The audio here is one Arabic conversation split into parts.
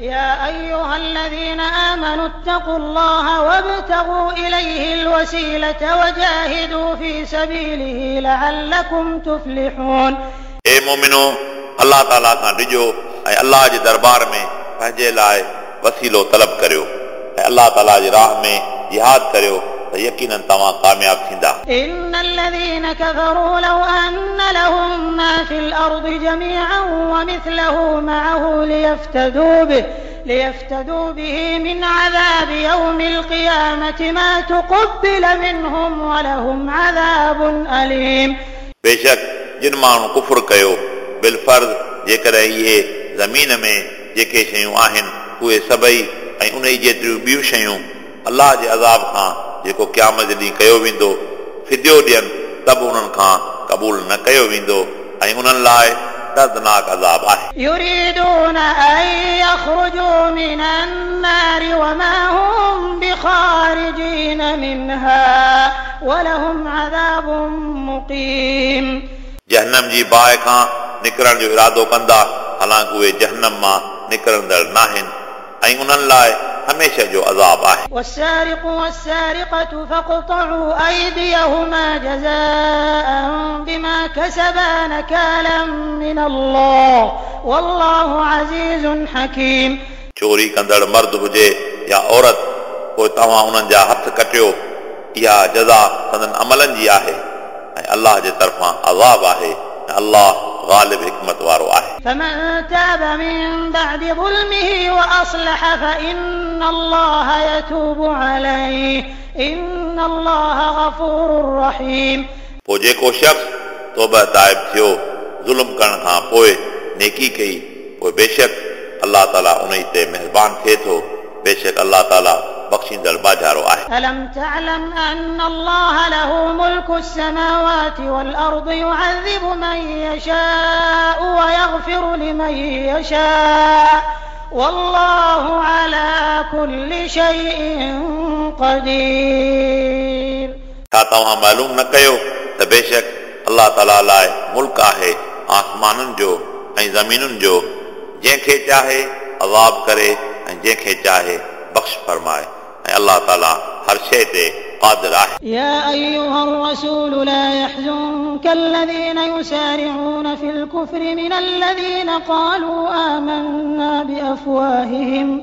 يا أيها الذين آمنوا اتقوا الله وابتغوا إليه الوسيلة وجاهدوا في سبيله لعلكم تفلحون اے مومنو اللہ تعالیٰ کان ڈجو ऐं अलाह जे दरबार में पंहिंजे लाइ वसीलो तलब करियो ऐं अलाह ताला जी राह में जिहाद करियो त यकीननि तव्हां कामयाब थींदा إن الذين كفروا لو أن لهم ما في الأرض جميعا ومثله معه ليفتدوا به ليفتدوا به من عذاب يوم القيامة ما تقبل منهم ولهم عذاب أليم बेशक जिन माण्हू कुफुर कयो बिलफर्ज़ जेकॾहिं इहे ज़मीन में जेके शयूं आहिनि उहे सभई ऐं उन जेतिरियूं ॿियूं शयूं अलाह जे अज़ाब खां जेको क़यामत जे ॾींहुं कयो वेंदो फिदियो ॾियनि त बि उन्हनि खां क़बूल न कयो वेंदो ऐं उन्हनि लाइ दर्दनाक अज़ाब आहे يريدون أن يخرجوا من النار وما هم بخارجين منها ولهم عذاب مقيم जहनम जी बाहि खां निकिरण जो इरादो कंदा हालांकि उहे जहनम मां निकिरंदड़ नाहिनि ऐं उन्हनि लाइ हमेशह जो अज़ाब आहे والسارق والسارقة فاقطعوا أيديهما جزاء بما كسبا نكالا من الله والله عزيز حكيم चोरी कंदड़ मर्द हुजे या औरत पोइ तव्हां उन्हनि जा हथ कटियो इहा जज़ा संदन अमलनि जी आहे ऐं अलाह जे तरफ़ां अज़ाब आहे ऐं अलाह ग़ालिब हिकमत वारो आहे فمن تاب من بعد ظلمه وأصلح فإن الله يتوب عليه إن الله غفور رحيم पोइ जेको शख़्स तोबह ताइब थियो ज़ुल्म करण खां पोइ नेकी कई पोइ बेशक अलाह ताला उन ते महिरबानी थिए थो बेशक अलाह ताला बख़्शींदड़ बाजारो आहे ألم تعلم أن الله له ملك السماوات والأرض يعذب من يشاء ويغفر لمن يشاء والله على كل شيء قدير छा तव्हां मालूम न कयो त बेशक अलाह ताला लाइ मुल्क आहे आसमाननि जो ऐं ज़मीनुनि जो जंहिंखे चाहे अज़ाब करे ऐं जंहिंखे चाहे बख़्श फरमाए الله تعالى هر شيء تي قادر آه. يا أيها الرسول لا يحزنك الذين يسارعون في الكفر من الذين قالوا آمنا بأفواههم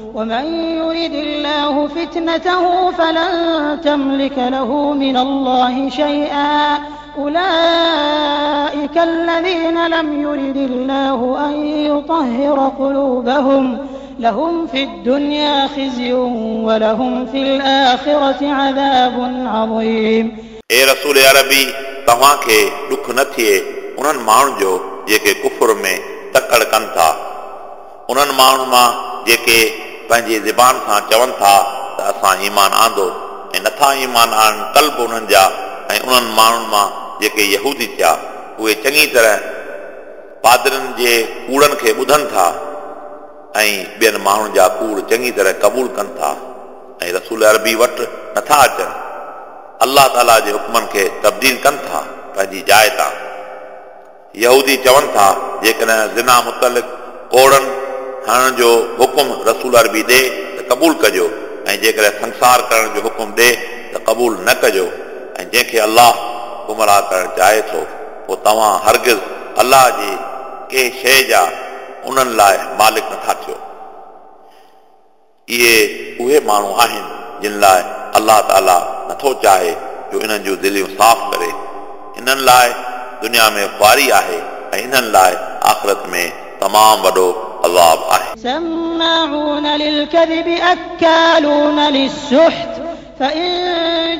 ومن يرد الله فتنته فلن تملك له من الله شيئا أولئك الذين لم يرد الله أن يطهر قلوبهم لهم في الدنيا خزي ولهم في الآخرة عذاب عظيم ए रसूल अरबी तव्हांखे ॾुख न थिए उन्हनि माण्हुनि जो जेके कुफुर में तकड़ कनि था उन्हनि माण्हुनि मां जेके पंहिंजी ज़बान सां चवनि था त असां ईमान आंदो ऐं नथा ईमान आणनि कल्ब उन्हनि जा ऐं उन्हनि माण्हुनि मां जेके यहूदी थिया उहे चङी तरह पादरनि जे कूड़नि खे ॿुधनि था ऐं ॿियनि माण्हुनि जा कूड़ चङी तरह क़बूल कनि था ऐं रसूल अरबी वटि नथा अचनि अलाह ताला जे हुकमनि खे तब्दील कनि था पंहिंजी जाइ तां यहूदी चवनि था जेकॾहिं ज़िना मुतलिक़ कोड़नि हणण जो हुकुम रसूल अरबी ॾे त क़बूल कजो ऐं जेकॾहिं संसार करण जो हुकुम ॾे त क़बूल न कजो ऐं जंहिंखे अलाह गुमराह करणु चाहे थो पोइ तव्हां हरगिज़ अलाह जी कंहिं शइ जा उन्हनि लाइ मालिक नथा थियो इहे उहे माण्हू आहिनि जिन लाइ अलाह ताला नथो चाहे जो इन्हनि जूं दिलियूं साफ़ करे इन्हनि लाइ दुनिया में ख़्वारी आहे ऐं इन्हनि लाइ आख़िरत में تمام وڏو عذاب آهي سماعون للكذب أكالون للسحت فإن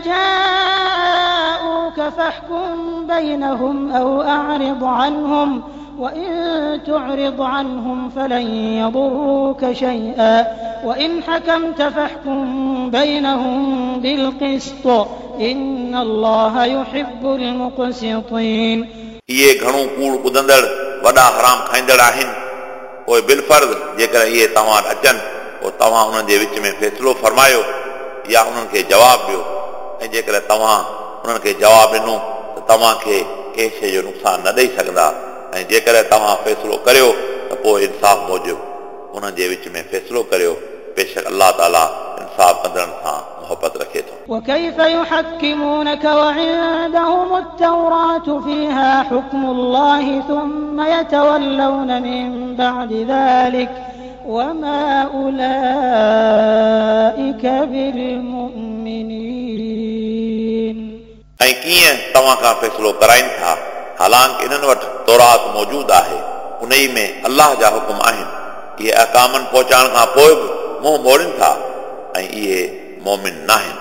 جاءوك فاحكم بينهم أو أعرض عنهم وإن تعرض عنهم فلن يضروك شيئا. وإن حكمت فاحكم بينهم بالقسط إن الله يحب المقسطين. یہ گھڻو کوڑ ٻڌندڙ وڏا حرام کائيندڙ آهن. پوءِ بالفرض جيڪر اهي توهان وٽ اچن پوءِ توهان انهن جي وچ ۾ فيصلو فرمايو يا انهن کي جواب ڏيو. ۽ جيڪر توهان انهن کي جواب ڏنو ته توهان کي ڪنهن شيءِ جو نقصان نه ڏيئي سگهندا. ۽ جيڪر توهان فيصلو ڪريو ته پوءِ انصاف موجب انهن جي وچ ۾ فيصلو ڪريو. بيشڪ الله تعالى انصاف ڪندڙن سان محبت رکي ٿو وكيف يحكمونك وعندهم التوراة فيها حكم الله ثم يتولون من بعد ذلك وما أولئك بالمؤمنين ऐं कीअं तव्हां खां फ़ैसिलो कराइनि था हालांकि इन्हनि वटि तौरात मौजूदु आहे उन ई में अलाह जा हुकुम आहिनि इहे अकामनि पहुचाइण खां पोइ बि मुंहुं मोड़नि था ऐं इहे मोमिन न आहिनि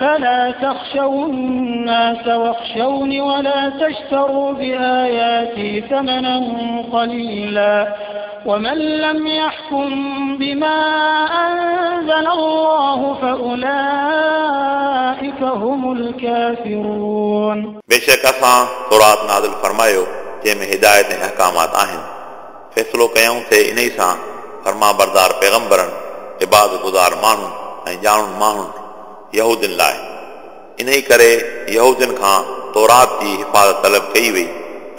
فلا تخشوا الناس واخشوني ولا تشتروا بآياتي ثمنا قليلا ومن لم يحكم بما أنزل الله فأولئك هم الكافرون. بشك أسان سورات نازل فرمائيو جنهن هداية حكامات آهن فیصلو کيون ته انہي فرما بردار پیغمبرن عباد گزار ماڻهو ۽ ڄاڻن ماڻهن يهودين لاءِ. ان ئي ڪري يهودين کان تورات جي حفاظت طلب ڪئي وئي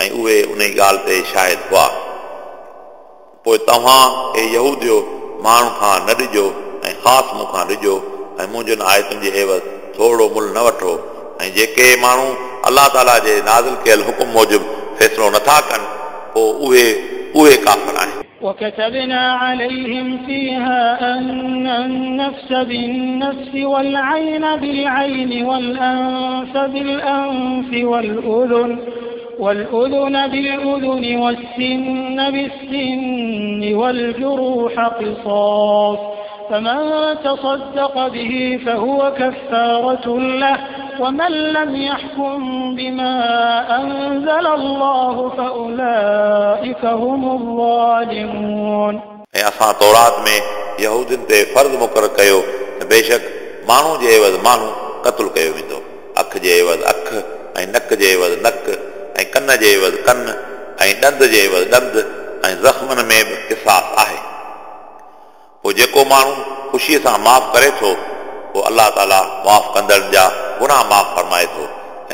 ۽ اهي ان ئي ڳالهه تي شاهد هئا. پوءِ توهان ماڻهو کان نه ڏجو ۽ خاص مون کان ڏجو ۽ منهنجن آيتن جي هيوت ٿورو مل نه وٺو. ۽ جيڪي ماڻهو الله تالا جي نازل ڪيل حڪم موجب فيصلو نٿا ڪن پوءِ اهي اهي ڪافر آهن وكتبنا عليهم فيها أن النفس بالنفس والعين بالعين والأنف بالأنف والأذن والأذن بالأذن والسن بالسن والجروح قصاص فمن تصدق به فهو كفارة له ومن لم يحكم بما أنزل الله فأولئك هم الظالمون ऐं असां तौरात में यहूदियुनि ते फर्ज़ मुक़ररु कयो त बेशक माण्हू जे एवज़ माण्हू क़तलु कयो वेंदो अखि जे एवज़ अखि ऐं नक जे एवज़ नक ऐं कन जे एवज़ कन ऐं ॾंद जे एवज़ ॾंद ऐं ज़ख़्मनि में बि किसास आहे पोइ जेको माण्हू ख़ुशीअ सां माफ़ करे थो पोइ अलाह ताला माफ़ कंदड़ जा गुनाह माफ़ फरमाए थो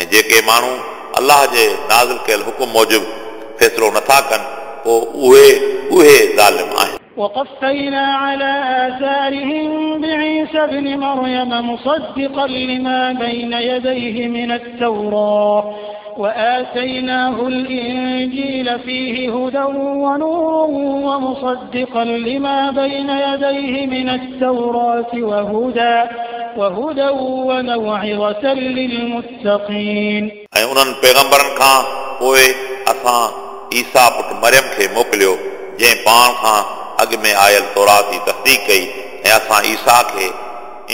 ऐं जेके माण्हू अलाह जे नाज़िल कयल हुकुम मूजिबि फ़ैसिलो नथा कनि पोइ उहे उहे ज़ालिम आहिनि وقفينا على آثارهم بعيسى ابن مريم مصدقا لما بين يديه من التوراة وآتيناه الإنجيل فيه هدى ونور ومصدقا لما بين يديه من التوراة وهدى وهدى وموعظة للمتقين ऐं उन्हनि पैगम्बरनि खां पोइ असां ईसा पुटु मरियम खे मोकिलियो जंहिं पाण खां अॻु में आयल तौरात जी तस्दीक कई ऐं असां ईसा खे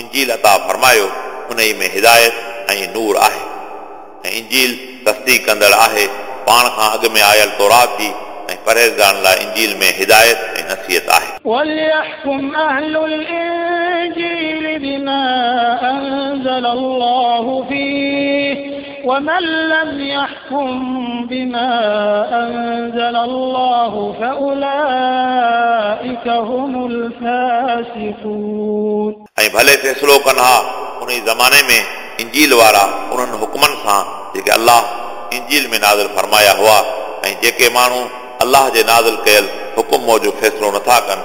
इंजील अता फरमायो उन ई में हिदायत ऐं नूर आहे ऐं इंजील तस्दीक कंदड़ आहे पाण खां अॻु में आयल तौरात जी ऐं परहेज़गारनि लाइ इंजील में हिदायत ऐं नसीहत आहे وليحكم أهل الإنجيل بما أنزل الله فيه ومن لم يحكم بما أنزل الله فأولئك هم الفاسقون ऐं भले फ़ैसिलो कनि हा उन ई ज़माने में इंजील वारा उन्हनि हुकमनि सां जेके अलाह इंजील में नाज़िल फरमाया हुआ ऐं जेके माण्हू अलाह जे नाज़िल कयल हुकुम मूजिबि फ़ैसिलो नथा कनि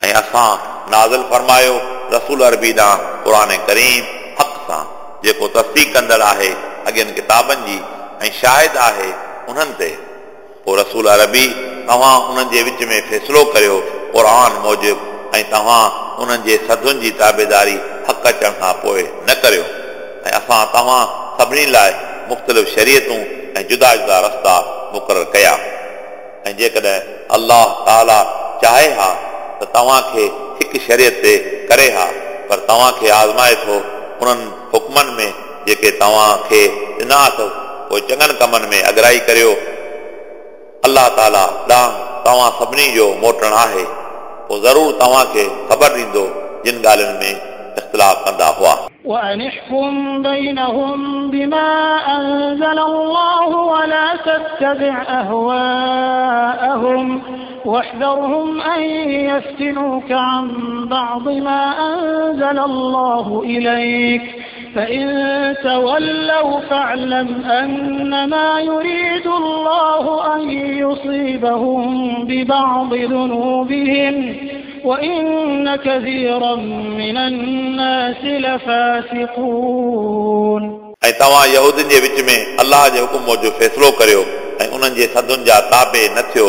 ऐं असां नाज़िल फरमायो रसूल अरबी ॾांहुं क़ुर करीम हक़ सां जेको तस्दीक कंदड़ आहे अॻियनि किताबनि जी ऐं शाहिद आहे उन्हनि ते पोइ रसूल अरबी तव्हां उन्हनि जे विच में फ़ैसिलो करियो क़ुर मूजिबि ऐं तव्हां उन्हनि जे सदुनि जी ताबेदारी हक़ अचण खां पोइ न करियो ऐं असां तव्हां सभिनी लाइ मुख़्तलिफ़ शरीयतूं ऐं जुदा जुदा रस्ता मुक़ररु कया ऐं जेकॾहिं अलाह ताला चाहे हा त तव्हांखे हिकु शरीयत ते करे हा पर तव्हांखे आज़माए थो उन्हनि हुकमनि में जेके तव्हांखे ॾिना अथव पोइ चङनि कमनि में अगराई करियो अलाह ताला ॾांहुं तव्हां सभिनी जो मोटणु आहे पोइ ज़रूरु तव्हांखे ख़बर ॾींदो जिन ॻाल्हियुनि में इख़्तिलाफ़ कंदा हुआ وأنحكم بينهم بما أنزل الله ولا تتبع أهواءهم واحذرهم أن يفتنوك عن بعض ما أنزل الله إليك فإن تولوا فاعلم أنما يريد الله أن يصيبهم ببعض ذنوبهم وإن كثيرا من الناس لفاسقون ऐं तव्हां यहूदियुनि जे विच में अलाह जे हुकुम जो फ़ैसिलो करियो ऐं उन्हनि जे सदुनि जा ताबे न थियो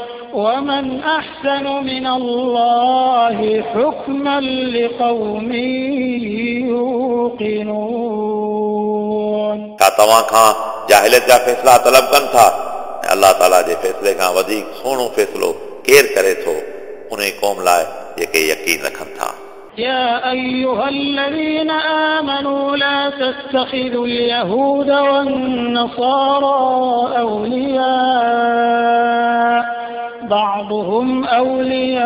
ومن أحسن من الله حكما لقوم يوقنون. تا تما کان جاہلت جا فیصلہ طلب کن تھا۔ اللہ تعالی جے فیصلے کان ودیق سونو فیصلو کیر کرے تھو انہیں قوم لائے جے کہ یقین رکھن يا أيها الذين آمنوا لا تتخذوا اليهود والنصارى أولياء. بعضهم أولياء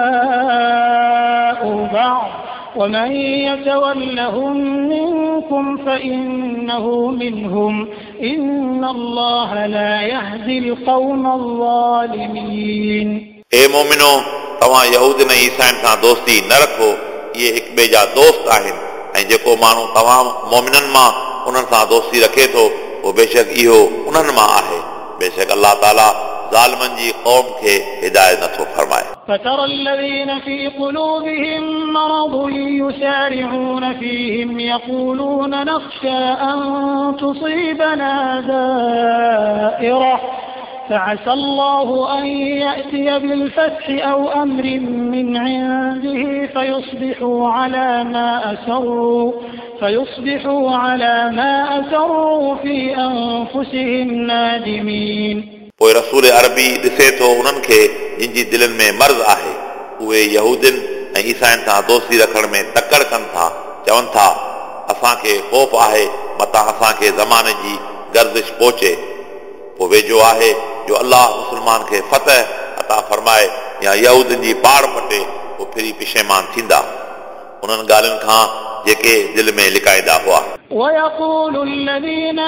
بعض. ومن يتولهم منكم فإنه منهم. إن الله لا يهدي القوم الظالمين. اي مومنو تمہاں يهودنا نے عیسائن سان دوستی نہ इहे हिक ॿिए जा दोस्त आहिनि ऐं जेको माण्हू तव्हां मोमिननि मां उन्हनि सां दोस्ती रखे थो उहो बेशक इहो उन्हनि मां आहे बेशक अलाह ताला ظالمن जी قوم खे हिदायत नथो फरमाए فترى الذين في قلوبهم مرض يسارعون فيهم يقولون نخشى أن تصيبنا دائرة فعسى الله أن يأتي بالفتح أو أمر من عنده فيصبحوا على ما أسروا فيصبحوا على ما أسروا في أنفسهم نادمين पोइ रसूल अरबी ॾिसे थो उन्हनि खे जिन जी दिलनि में मर्ज़ आहे उहे यहूदिन ऐं ईसाइनि सां दोस्ती रखण में तकड़ कनि था चवनि था असांखे ख़ौफ़ आहे मथां असांखे ज़माने जी गर्दिश पहुचे पोइ वेझो आहे जो अलाह मुस्लमान खे फतह अता फरमाए या यहूदिन जी पाड़ पटे पोइ फिरी पिशेमान थींदा उन्हनि ॻाल्हियुनि खां जेके दिलि में लिकाईंदा हुआ ويقول الذين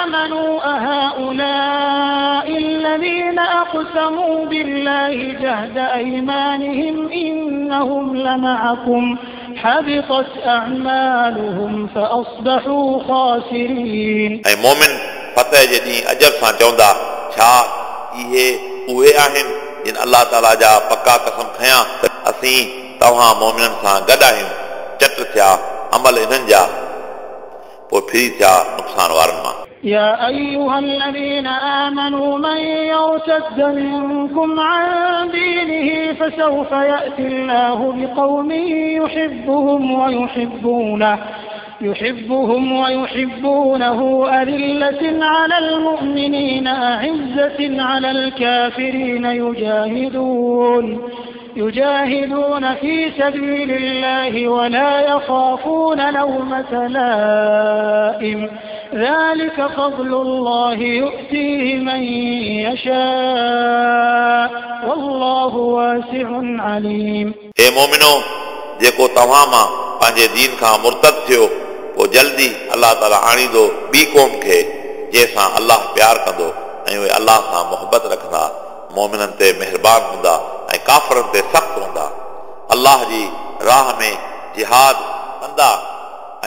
آمنوا أهؤلاء الذين أقسموا بالله جهد أيمانهم إنهم لمعكم حبطت أعمالهم فأصبحوا خاسرين ऐं मोमिन फतह जे ॾींहुं अजब सां चवंदा छा इहे उहे आहिनि जिन अलाह ताला जा पका कसम खयां त असीं तव्हां मोमिननि सां गॾु आहियूं चट थिया अमल इन्हनि जा पोइ फिरी थिया नुक़सान वारनि मां يا أيها الذين آمنوا من يرتد منكم عن دينه فسوف يأتي الله بقوم يحبهم ويحبونه يحبهم ويحبونه أذلة على المؤمنين أعزة على الكافرين يجاهدون يجاهدون في سبيل الله ولا يخافون لومة لائم ذلك فضل الله يؤتيه من يشاء والله واسع عليم اے مومنو जेको तव्हां मां पंहिंजे दीन खां मुर्तद थियो पोइ जल्दी अलाह ताला आणींदो ॿी क़ौम खे जंहिंसां अलाह प्यारु कंदो ऐं उहे अलाह सां मुहबत रखंदा मोमिननि ते महिरबानी हूंदा ऐं काफ़रनि ते सख़्तु हूंदा अलाह जी राह में जिहाद कंदा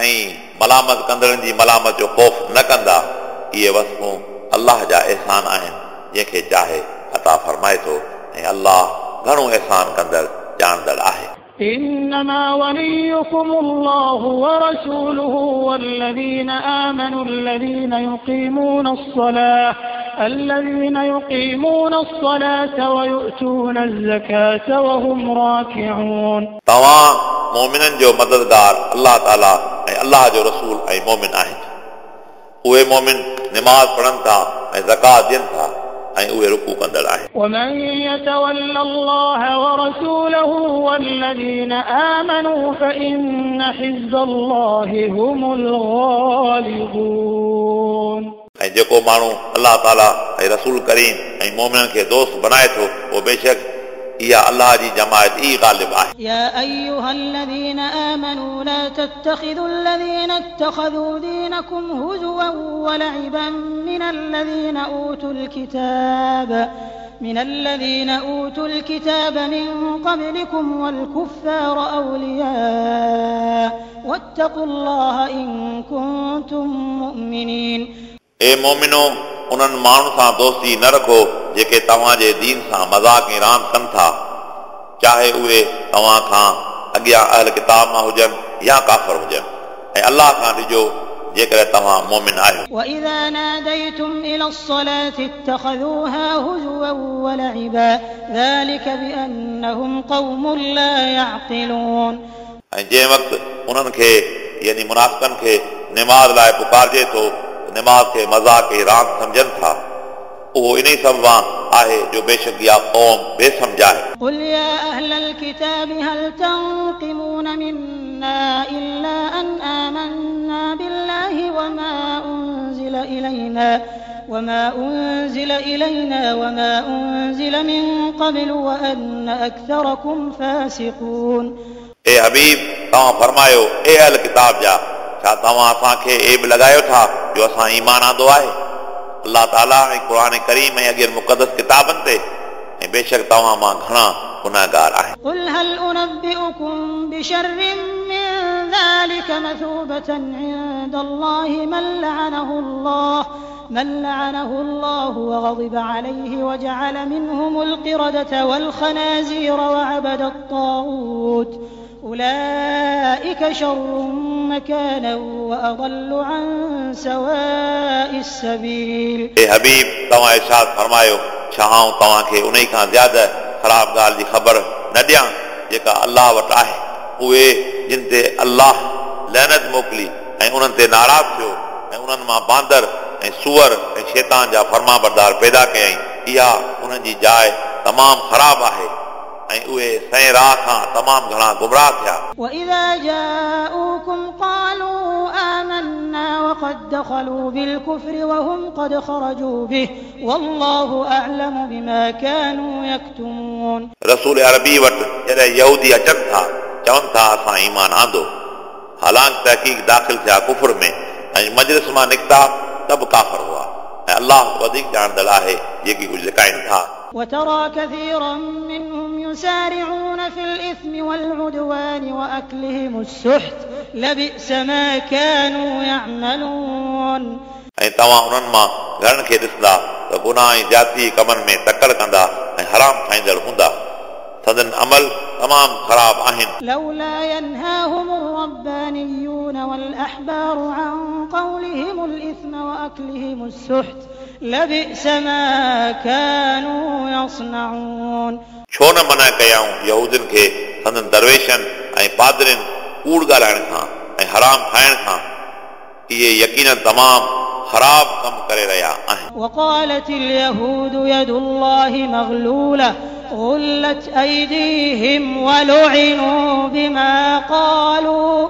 ऐं मलामत कंदड़नि जी मलामत जो ख़ौफ़ न कंदा इहे वस्तूं अलाह जा अहसान आहिनि जंहिंखे चाहे अता फरमाए थो ऐं अलाह घणो अहसान कंदड़ ॼाणंदड़ आहे إنما وليكم الله ورسوله والذين آمنوا الذين يقيمون الصلاة الذين يقيمون الصلاة ويؤتون الزكاة وهم راكعون तव्हां मोमिननि जो मददगार अलाह ताला ऐं अलाह जो रसूल ऐं मोमिन आहिनि उहे मोमिन निमाज़ पढ़नि था ऐं ज़कात ॾियनि था ऐं उहे रुकू कंदड़ आहिनि ومن يتول الله ورسوله والذين آمنوا فإن حزب الله هم الغالبون ऐं जेको माण्हू अलाह ताला ऐं रसूल करीम ऐं मोमिननि खे दोस्त बनाए थो उहो बेशक इहा अलाह जी जमायत ई ग़ालिब आहे يا أيها الذين آمنوا لا تتخذوا الذين اتخذوا دينكم هزوا ولعبا من الذين أوتوا الكتاب من الذين أوتوا الكتاب من قبلكم والكفار أولياء واتقوا الله إن كنتم مؤمنين ए मोमिनो उन्हनि माण्हुनि सां दोस्ती न रखो जेके तव्हां जे दीन सां मज़ाक ऐं रांदि कनि था चाहे उहे तव्हां खां अॻियां अहल किताब मां हुजनि या काफ़र हुजनि ऐं अलाह खां ॾिजो जेकर तव्हां मोमिन आहियो وَإِذَا نَادَيْتُمْ إِلَى الصَّلَاةِ اتَّخَذُوهَا هُزُوًا وَلَعِبًا ذَلِكَ بِأَنَّهُمْ قَوْمٌ لَا يَعْقِلُونَ ऐं जंहिं वक़्तु उन्हनि खे यानी मुनाफ़िकनि खे निमाज़ लाइ पुकारजे थो निमाज़ खे मज़ाक ऐं रांदि सम्झनि था उहो इन सबबा आहे जो बेशक इहा क़ौम बेसमझ आहे قل يا أهل الكتاب هل تنقمون منا إلا أن آمنا بالله وما أنزل إلينا وما أنزل إلينا وما أنزل من قبل وأن أكثركم فاسقون ए हबीब तव्हां फरमायो ए अहल किताब जा छा तव्हां असांखे एब लॻायो था जो असां ईमान आंदो आहे अलाह ताला ऐं क़ुर करीम ऐं अॻिए मुक़दस किताबनि ते ऐं बेशक तव्हां मां घणा गुनाहगार आहिनि قل هل أنبئكم بشر من ذلك مثوبة عند الله من لعنه الله من لعنه الله وغضب عليه وجعل منهم القردة والخنازير وعبد الطاغوت أولئك شر مكانا وأضل عن سواء السبيل ए हबीब तव्हां इरशाद फरमायो छा आऊं तव्हांखे उन खां ज़्यादा ख़राब ॻाल्हि जी ख़बर न ॾियां जेका अलाह वटि आहे उहे जिन ते अलाह लहनत मोकिली ऐं उन्हनि ते नाराज़ थियो ऐं उन्हनि मां बांदर ऐं सूअर ऐं शैतान जा फर्मा बरदार पैदा कयईं इहा उन्हनि जी जाइ तमामु ख़राब आहे ऐं उहे सही राह खां तमामु घणा गुमराह थिया وإذا جاءوكم قالوا آمنا وقد دخلوا بالكفر وهم قد خرجوا به والله أعلم بما كانوا يكتمون रसूल अरबी वटि जॾहिं यहूदी अचनि था चवनि था असां ईमान आंदो हालांकि तहक़ीक़ दाख़िल थिया कुफर में ऐं मजलिस मां निकिता त बि काफ़र हुआ ऐं अलाह वधीक ॼाणंदड़ आहे जेकी कुझु लिकाइनि था وترى كثيرا منهم يسارعون في الإثم والعدوان وأكلهم السحت لبئس ما كانوا يعملون ऐं तव्हां उन्हनि मां घणनि खे ॾिसंदा त गुनाह ऐं जाती कमनि में तकड़ कंदा ऐं हराम खाईंदड़ हूंदा सदन अमल तमामु ख़राब आहिनि لولا ينهاهم الربانيون والأحبار عن قولهم الإثم وأكلهم السحت لبئس ما كانوا يصنعون छो न मना कयाऊं यहूदियुनि खे संदन दरवेशनि ऐं पादरियुनि कूड़ ॻाल्हाइण खां ऐं हराम खाइण खां इहे यकीन तमामु ख़राब कमु करे रहिया आहिनि وقالت اليهود يد الله مغلولة غلت أيديهم ولعنوا بما قالوا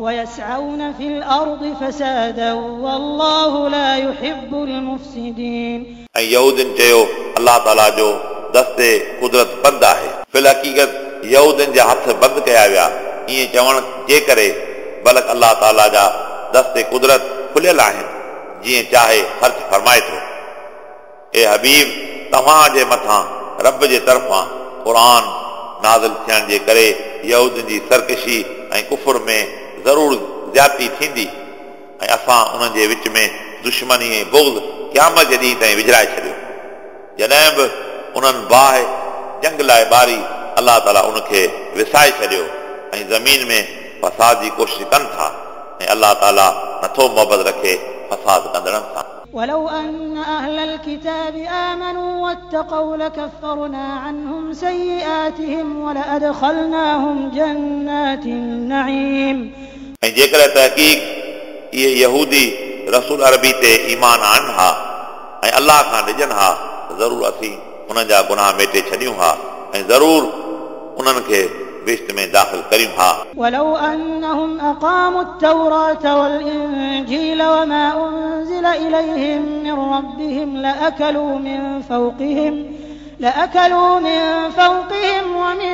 ويسعون في الأرض فسادا والله لا يحب المفسدين ऐं यहूदियुनि चयो अलाह ताला जो दस्ते कुदरत बंदि आहे फिल हक़ीक़त यहूदियुनि जा हथ बंदि कया विया ईअं चवण जे करे बल्कि अलाह ताला जा दस्ते कुदरत खुलियल आहिनि जीअं चाहे ख़र्च फरमाए थो ए हबीब तव्हांजे मथां रब जे तरफ़ां क़ुर नाज़िल थियण जे करे यहूदियुनि जी सरकशी ऐं कुफुर में ज़रूरु ज़्याती थींदी ऐं असां उन्हनि जे विच में दुश्मनी ऐं बुग़्ज़ क़यामत जे ॾींहं ताईं विझराए छॾियो जॾहिं बि उन्हनि बाहि जंग लाइ ॿारी अलाह ताला उनखे विसाए छॾियो ऐं ज़मीन में फसाद जी कोशिशि कनि था ऐं अलाह ताला नथो मोहबत रखे फसाद कंदड़नि सां ولو أن أهل الكتاب آمنوا واتقوا لكفرنا عنهم سيئاتهم ولأدخلناهم جنات النعيم ऐं जेकर तहक़ीक़ इहे यहूदी रसूल अरबी ते ईमान आणनि हा ऐं अलाह खां ॾिजनि हा ज़रूरु असीं हुननि जा गुनाह मेटे छॾियूं हा ऐं ज़रूरु उन्हनि खे बिश्त में दाख़िल करियूं हा ولو أنهم أقاموا التوراة والإنجيل وما أنزل إليهم من ربهم لأكلوا من فوقهم لأكلوا من فوقهم ومن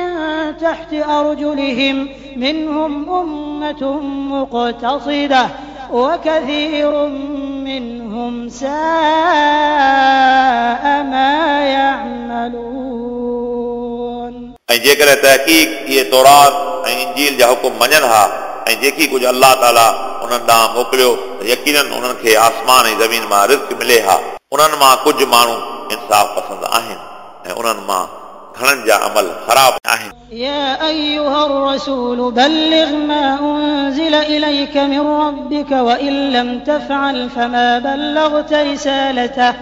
تحت أرجلهم منهم أمة مقتصدة وكثير منهم ساء ما يعملون ऐं जेकर तहक़ीक़ इहे तौरात ऐं इंजील जा हुकुम मञनि हा ऐं जेकी कुझु अलाह ताला उन्हनि ॾांहुं मोकिलियो त यकीननि उन्हनि खे आसमान ऐं ज़मीन मां रिस्क मिले हा उन्हनि मां कुझु माण्हू इंसाफ़ पसंदि आहिनि ऐं उन्हनि मां घणनि जा अमल ख़राब आहिनि يا أيها الرسول بلغ ما أنزل إليك من ربك وإن لم تفعل فما بلغت رسالته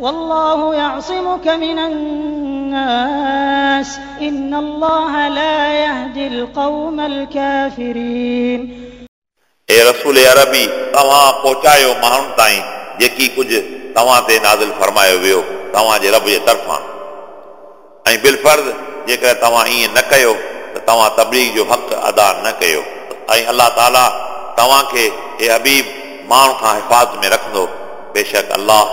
والله يعصمك من الناس إن الله لا يهدي القوم الكافرين ए रसूल अरबी तव्हां पहुचायो माण्हुनि ताईं जेकी कुझु तव्हां ते नाज़िल फरमायो वियो तव्हांजे रब जे तरफ़ां ऐं बिलफर्ज़ जेकर तव्हां ईअं न कयो त तव्हां तबलीग जो हक़ अदा न कयो ऐं अलाह ताला तव्हांखे हे हबीब माण्हू खां हिफ़ाज़त में रखंदो बेशक अलाह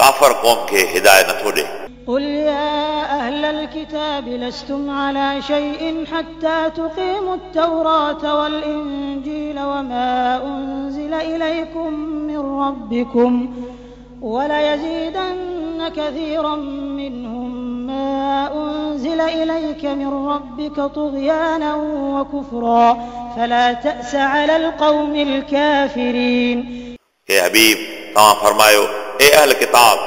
काफ़र क़ौम खे हिदायत नथो ॾे قل يا أهل الكتاب لستم على شيء حتى تقيموا التوراة والإنجيل وما أنزل إليكم من ربكم وليزيدن كثيرا منهم ما أنزل إليك من ربك طغيانا وكفرا فلا تأس على القوم الكافرين हे हबीब तव्हां फरमायो ए अहल किताब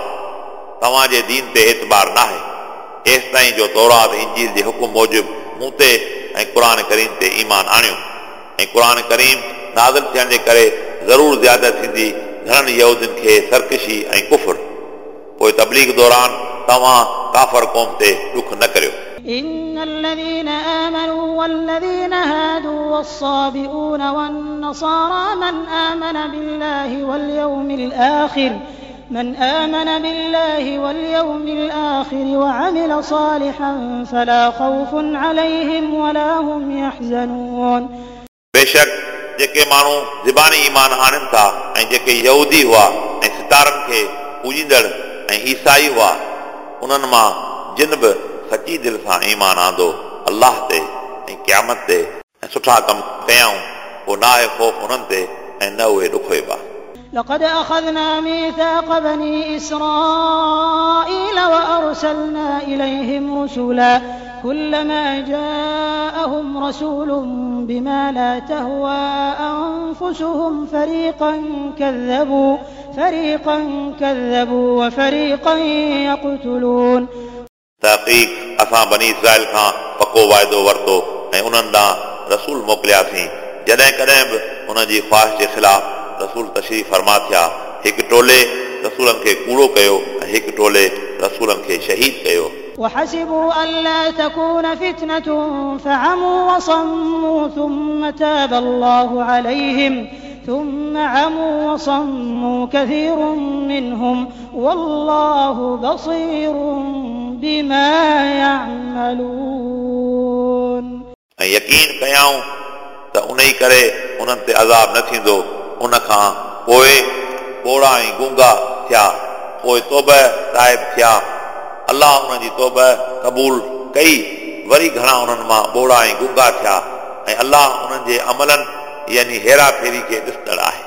तव्हांजे दीन ते एतबार नाहे एसि ताईं जो तौरात इंजील जे हुकुम मूजिबि मूं ते ऐं क़ुर करीम ते ईमान आणियो ऐं क़ुर करीम नाज़िल थियण जे करे ज़रूरु ज़्यादा थींदी घणनि यहूदियुनि खे सरकशी ऐं कुफुर पोइ तबलीग दौरान तव्हां काफ़र क़ौम ते ॾुख न करियो إن الذين آمنوا والذين هادوا والصابئون والنصارى من آمن بالله واليوم الآخر من آمن بالله واليوم الآخر وعمل صالحا فلا خوف عليهم ولا هم يحزنون बेशक जेके माण्हू ज़बानी ईमान आणनि था ऐं जेके यहूदी हुआ ऐं सितारनि खे पूजींदड़ ऐं ईसाई हुआ उन्हनि मां जिन बि सची दिलि सां ईमान आंदो अलाह ते ऐं क़यामत ते ऐं सुठा कम कयऊं पोइ न आहे ख़ौफ़ उन्हनि ते ऐं न उहे ॾुखोइबा لقد أخذنا ميثاق بني إسرائيل وأرسلنا إليهم رسلا كلما جاءهم رسول بما لا تهوى أنفسهم فريقا كذبوا فريقا كذبوا وفريقا يقتلون तहक़ीक़ असां बनी इसराइल खां पको वाइदो वरितो ऐं उन्हनि ॾांहुं रसूल मोकिलियासीं जॾहिं कॾहिं बि उन जी ख़्वाहिश जे ख़िलाफ़ रसूल तशरीफ़ फरमा थिया हिकु टोले रसूलनि खे कूड़ो कयो ऐं हिकु टोले रसूलनि खे शहीद कयो وحسبوا ألا تكون فتنة فعموا وصموا ثم تاب الله عليهم ثم عموا وصموا كثير منهم والله بصير بما يعملون ऐं यकीन कयाऊं त उन ई करे उन्हनि ते अज़ाब न थींदो उन खां पोइ ॿोड़ा ऐं गूंगा थिया पोइ तोब ताइब थिया अलाह उन्हनि जी तोब क़बूल कई वरी घणा उन्हनि मां ॿोड़ा ऐं गूंगा थिया ऐं अलाह उन्हनि जे अमलनि यानी हेरा फेरी खे ॾिसंदड़ आहे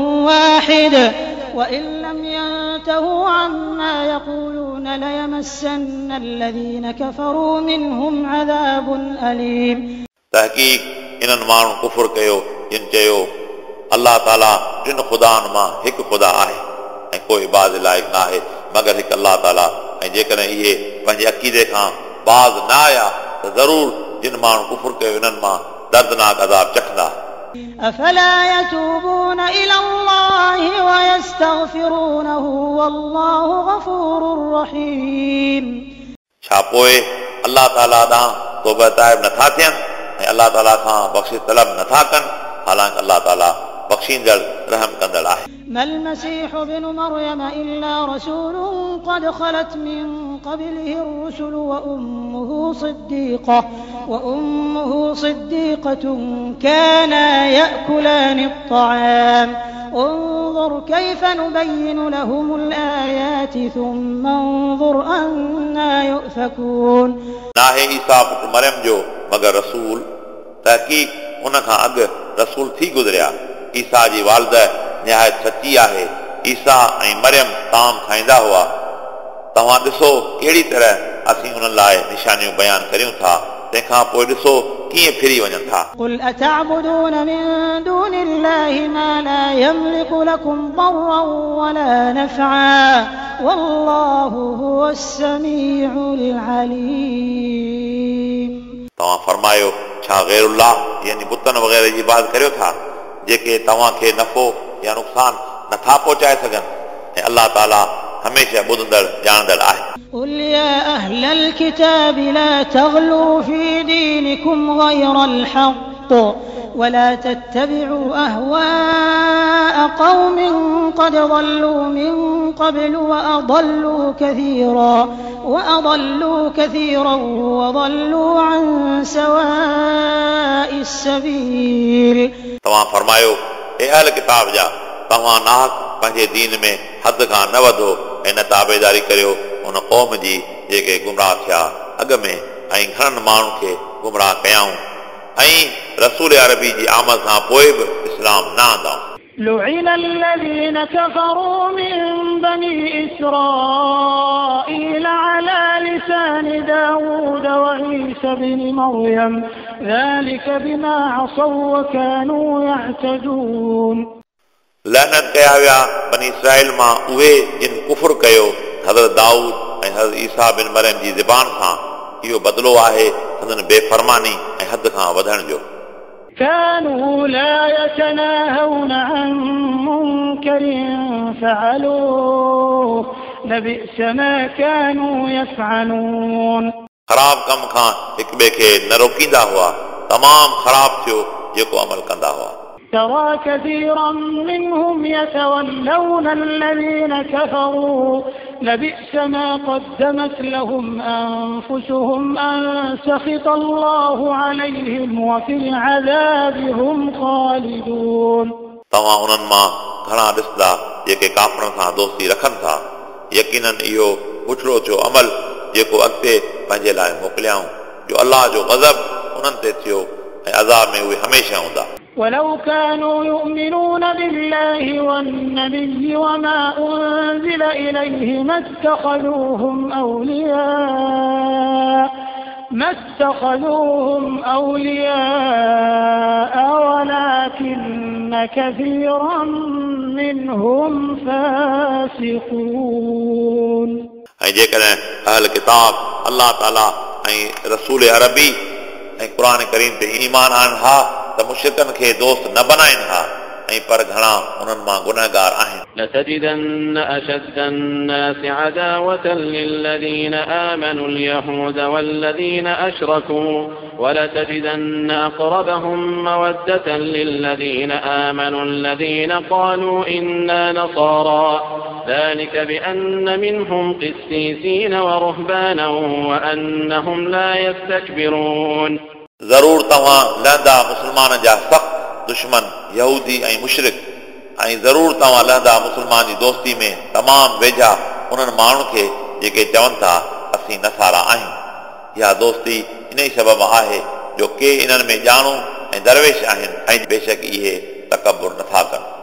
واحد. وإن لم ينتهوا عما يقولون ليمسن الذين كفروا منهم عذاب أليم. تحقیق إنن ماڻهو کفر ڪيو جن چيو الله تعالی جن خدا مان هڪ خدا آهي ۽ کو عبادت لائق نہ آهي مگر هڪ اللہ تعالی ۽ جيڪڏهن اهي پنهنجي عقيدي کان باز نہ آيا ته ضرور جن ماڻهو کفر ڪيو إنن ما دردناک عذاب چکندا أفلا يتوبون إلى الله ويستغفرونه والله غفور رحيم छा पोइ अलाह ताला ॾांहुं तोब ताइब नथा थियनि ऐं अलाह ताला खां बख़्श तलब नथा कनि हालांकि अलाह ताला बख़्शींदड़ रहम कंदड़ आहे ما المسيح ابن مريم إلا رسول قد خلت من قبله الرسل وأمه صديقة وأمه صديقة كانا يأكلان الطعام انظر كيف نبين لهم الآيات ثم انظر أنا يؤفكون नाहे ईसा पुट मरियम जो मगर रसूल तहक़ीक़ उन खां अॻु रसूल थी गुज़रिया ईसा जी वालद निहायत सची आहे ईसा ऐं मरियम ताम खाईंदा हुआ तव्हां ॾिसो कहिड़ी तरह असीं उन्हनि लाइ निशानियूं बयानु करियूं था तंहिंखां पोइ ॾिसो कीअं फिरी वञनि था قل أتعبدون من دون الله ما لا يملك لكم ضرا ولا نفعا والله هو السميع العليم तव्हां फरमायो छा गैरुल्लाह यानी बुतनि वग़ैरह जी इबादत करियो था जेके तव्हांखे नफ़ो या नुक़सान नथा पहुचाए सघनि ऐं अलाह ताला हमेशह ॿुधंदड़ ॼाणंदड़ आहे قل يا أهل الكتاب لا تغلوا في دينكم غير الحق ولا تتبعوا أهواء قوم قد ضلوا من قبل وأضلوا كثيرا وأضلوا كثيرا وضلوا عن سواء السبيل तव्हां फरमायो हे अहल किताब जा तव्हां नाहक पंहिंजे दीन में हद खां न वधो ऐं न ताबेदारी करियो उन क़ौम जी जेके गुमराह थिया अॻ में ऐं घणनि माण्हुनि खे गुमराह कयाऊं ऐं रसूल अरबी जी आमद खां पोइ बि इस्लाम न आंदा لعن الذين كفروا من بني إسرائيل على لسان داود وعيسى بن مريم ذلك بما عصوا وكانوا يعتدون لعنت कया विया बनी इसराइल मां उहे जिन कुफर कयो हज़रत दाऊद ऐं हज़रत ईसा बिन मरियम जी ज़बान सां इहो बदिलो आहे संदन बेफ़रमानी ऐं हद खां वधण जो كانوا لا يتناهون عن منكر فعلوه. لبئس ما كانوا يفعلون. خراب کم کان هڪ نروكي کي نه تمام خراب ٿيو جيڪو عمل ڪندا هئا ترى كثيرا منهم يتولون الذين كفروا لبئس ما قدمت لهم أنفسهم أن سخط الله عليهم وفي العذاب هم خالدون तव्हां उन्हनि मां घणा ॾिसंदा जेके काफ़रनि सां दोस्ती रखनि था यकीनन इहो पुछड़ो थियो अमल जेको अॻिते पंहिंजे लाइ मोकिलियाऊं जो अलाह जो गज़ब उन्हनि ते थियो ऐं अज़ाब में उहे हमेशह हूंदा ولو كانوا يؤمنون بالله والنبي وما أنزل إليه ما اتخذوهم أولياء ما اتخذوهم أولياء ولكن كثيرا منهم فاسقون ऐं जेकॾहिं अहल किताब अलाह ताला ऐं रसूल अरबी ऐं क़ुर करीम ते ईमान आणनि हा त मुशिकनि खे दोस्त न बनाइनि हा ऐं पर घणा उन्हनि मां गुनहगार आहिनि لتجدن أشد الناس عداوة للذين آمنوا اليهود والذين أشركوا ولتجدن أقربهم مودة للذين آمنوا الذين قالوا إنا نصارى ذلك بأن منهم قسيسين ورهبانا وأنهم لا يستكبرون ज़रूरु तव्हां लहंदा मुस्लमान जा सख़्तु दुश्मन यहूदी ऐं मुशरिक ऐं ज़रूरु तव्हां लहंदा मुस्लमान जी दोस्ती में तमामु वेझा उन्हनि माण्हुनि खे जेके चवनि था असीं नसारा आहियूं इहा दोस्ती इन ई सबबु आहे जो के इन्हनि में ॼाणू ऐं दरवेश आहिनि ऐं बेशक इहे तकबुर नथा कनि